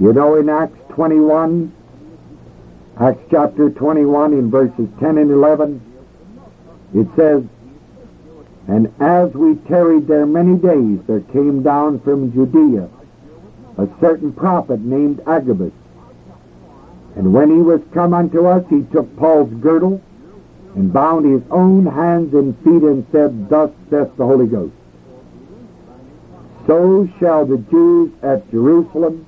You know, in Acts 21, Acts chapter 21, in verses 10 and 11, it says, And as we tarried there many days, there came down from Judea a certain prophet named Agabus. And when he was come unto us, he took Paul's girdle and bound his own hands and feet and said, Thus saith the Holy Ghost. So shall the Jews at Jerusalem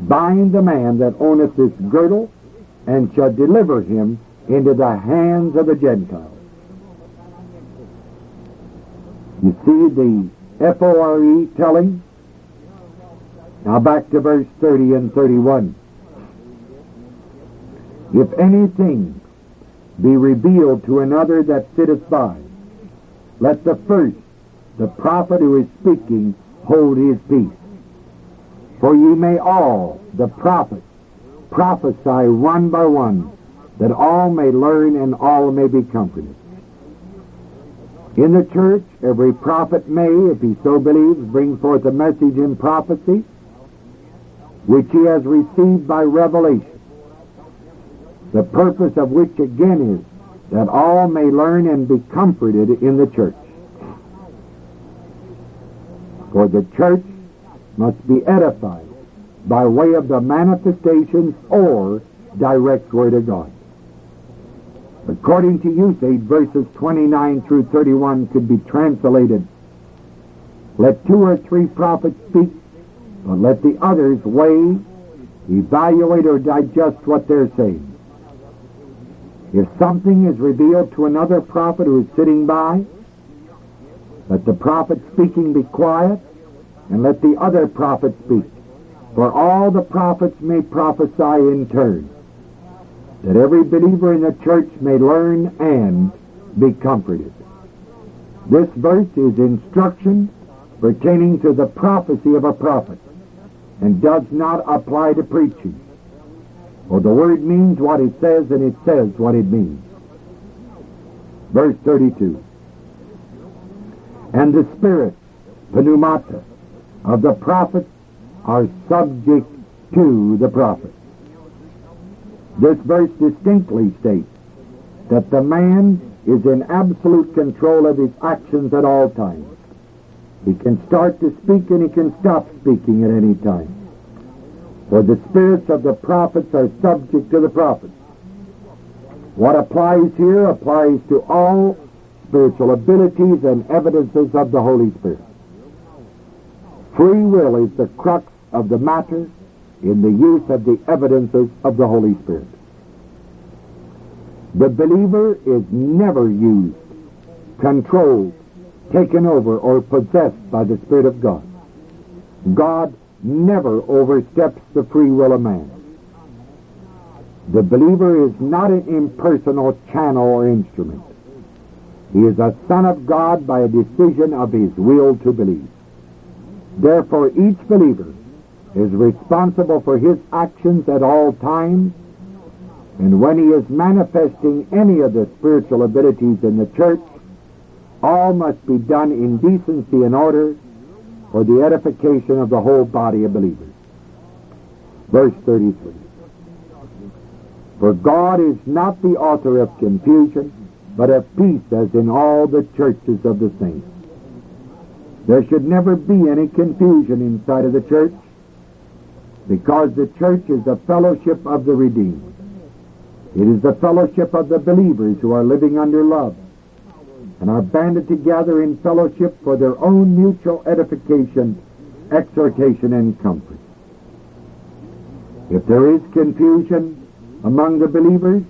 bind the man that owneth this girdle and shall deliver him into the hands of the Gentiles. You see the F-O-R-E telling? Now back to verse 30 and 31. If anything be revealed to another that sitteth by, let the first, the prophet who is speaking, hold his peace. For ye may all, the prophets, prophesy one by one, that all may learn and all may be comforted. In the church, every prophet may, if he so believes, bring forth a message in prophecy, which he has received by revelation, the purpose of which again is that all may learn and be comforted in the church. For the church must be edified by way of the manifestations or direct Word of God. According to usage, verses 29 through 31 could be translated, Let two or three prophets speak, but let the others weigh, evaluate, or digest what they're saying. If something is revealed to another prophet who is sitting by, let the prophet speaking be quiet, and let the other prophet speak. For all the prophets may prophesy in turn, that every believer in the church may learn and be comforted. This verse is instruction pertaining to the prophecy of a prophet and does not apply to preaching. For the word means what it says and it says what it means. Verse 32. And the spirit, pneumata, of the prophets are subject to the prophet. This verse distinctly states that the man is in absolute control of his actions at all times. He can start to speak and he can stop speaking at any time. For the spirits of the prophets are subject to the prophets. What applies here applies to all spiritual abilities and evidences of the Holy Spirit. Free will is the crux of the matter in the use of the evidences of the Holy Spirit. The believer is never used, controlled, taken over, or possessed by the Spirit of God. God never oversteps the free will of man. The believer is not an impersonal channel or instrument. He is a son of God by a decision of his will to believe. Therefore, each believer is responsible for his actions at all times, and when he is manifesting any of the spiritual abilities in the church, all must be done in decency and order for the edification of the whole body of believers. Verse 33. For God is not the author of confusion, but of peace as in all the churches of the saints. There should never be any confusion inside of the church because the church is a fellowship of the redeemed. It is the fellowship of the believers who are living under love and are banded together in fellowship for their own mutual edification, exhortation, and comfort. If there is confusion among the believers,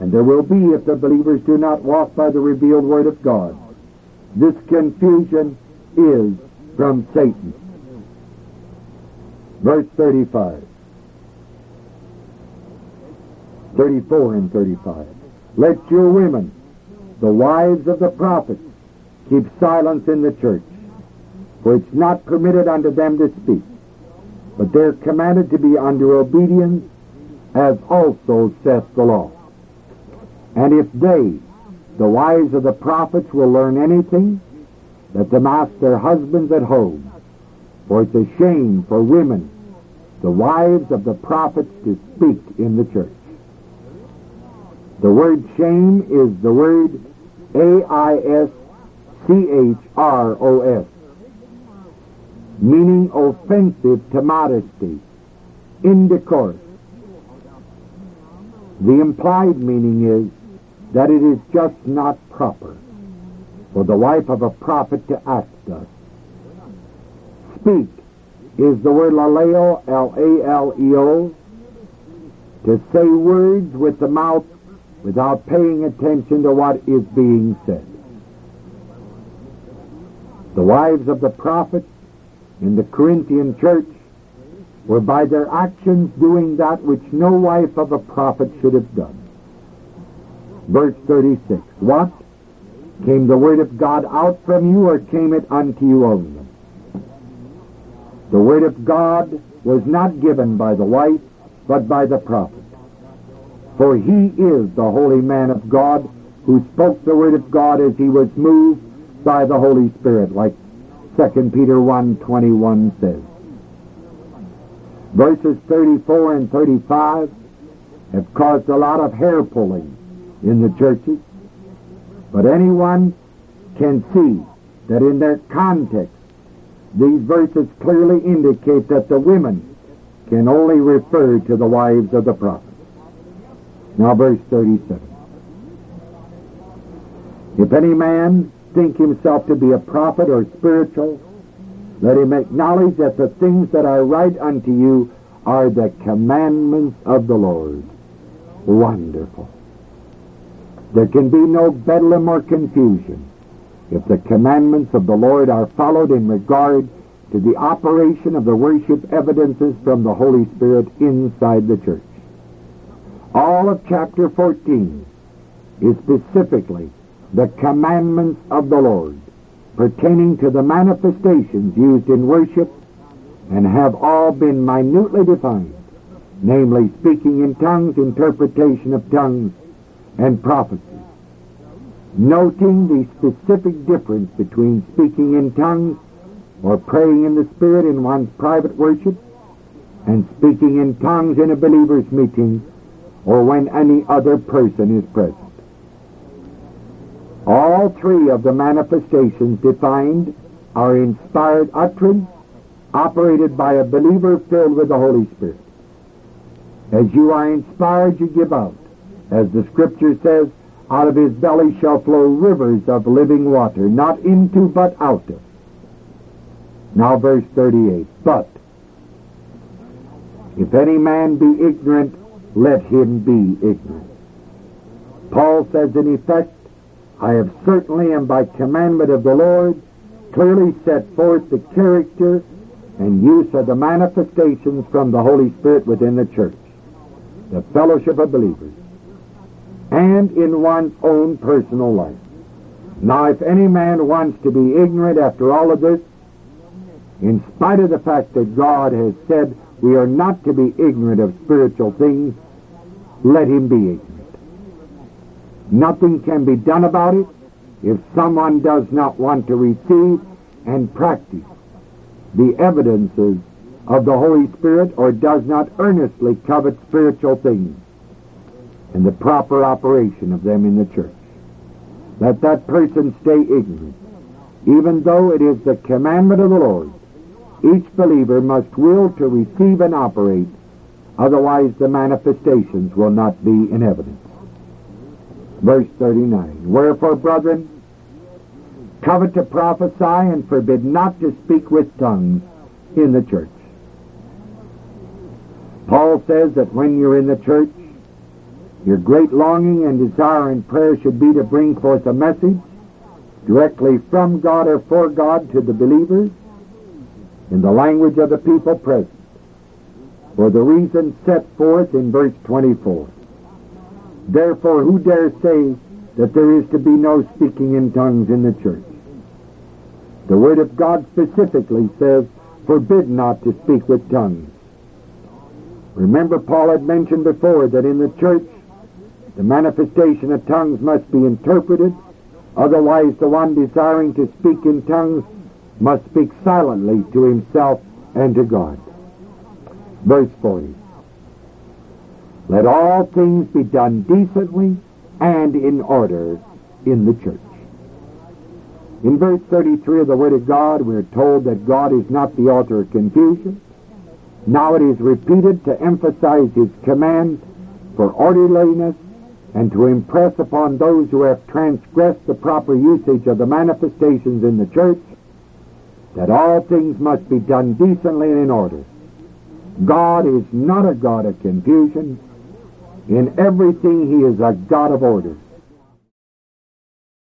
and there will be if the believers do not walk by the revealed Word of God, this confusion is from Satan. Verse 35. 34 and 35. Let your women, the wives of the prophets, keep silence in the church, for it's not permitted unto them to speak, but they're commanded to be under obedience, as also saith the law. And if they, the wives of the prophets, will learn anything, them ask their husbands at home, for it's a shame for women the wives of the prophets to speak in the church. The word shame is the word A-I-S-C-H-R-O-S, meaning offensive to modesty, indecorous. The implied meaning is that it is just not proper for the wife of a prophet to act thus. Speak is the word laleo, L-A-L-E-O, to say words with the mouth without paying attention to what is being said. The wives of the prophets in the Corinthian church were by their actions doing that which no wife of a prophet should have done. Verse 36. What? Came the word of God out from you, or came it unto you only? The word of God was not given by the wife, but by the prophet. For he is the holy man of God who spoke the word of God as he was moved by the Holy Spirit, like 2 Peter 1.21 says. Verses 34 and 35 have caused a lot of hair pulling in the churches, but anyone can see that in their context, these verses clearly indicate that the women can only refer to the wives of the prophets. Now verse 37. If any man think himself to be a prophet or spiritual, let him acknowledge that the things that I write unto you are the commandments of the Lord. Wonderful. There can be no bedlam or confusion if the commandments of the Lord are followed in regard to the operation of the worship evidences from the Holy Spirit inside the church. All of chapter 14 is specifically the commandments of the Lord pertaining to the manifestations used in worship and have all been minutely defined, namely speaking in tongues, interpretation of tongues, and prophecy. Noting the specific difference between speaking in tongues or praying in the Spirit in one's private worship and speaking in tongues in a believer's meeting or when any other person is present. All three of the manifestations defined are inspired utterance operated by a believer filled with the Holy Spirit. As you are inspired, you give out. As the Scripture says, out of his belly shall flow rivers of living water, not into but out of. Now verse 38. But if any man be ignorant, let him be ignorant. Paul says in effect, I have certainly and by commandment of the Lord clearly set forth the character and use of the manifestations from the Holy Spirit within the church, the fellowship of believers, and in one's own personal life. Now, if any man wants to be ignorant after all of this, in spite of the fact that God has said we are not to be ignorant of spiritual things, let him be ignorant. Nothing can be done about it if someone does not want to receive and practice the evidences of the Holy Spirit or does not earnestly covet spiritual things and the proper operation of them in the church. Let that person stay ignorant, even though it is the commandment of the Lord. Each believer must will to receive and operate, otherwise the manifestations will not be in evidence. Verse 39, Wherefore, brethren, covet to prophesy and forbid not to speak with tongues in the church. Paul says that when you're in the church, your great longing and desire and prayer should be to bring forth a message directly from God or for God to the believers in the language of the people present for the reason set forth in verse 24. Therefore, who dare say that there is to be no speaking in tongues in the church? The Word of God specifically says, forbid not to speak with tongues. Remember, Paul had mentioned before that in the church, the manifestation of tongues must be interpreted, otherwise the one desiring to speak in tongues must speak silently to himself and to God. Verse 40. Let all things be done decently and in order in the church. In verse 33 of the Word of God, we're told that God is not the author of confusion. Now it is repeated to emphasize His command for orderliness and to impress upon those who have transgressed the proper usage of the manifestations in the church that all things must be done decently and in order. God is not a God of confusion. In everything, He is a God of order.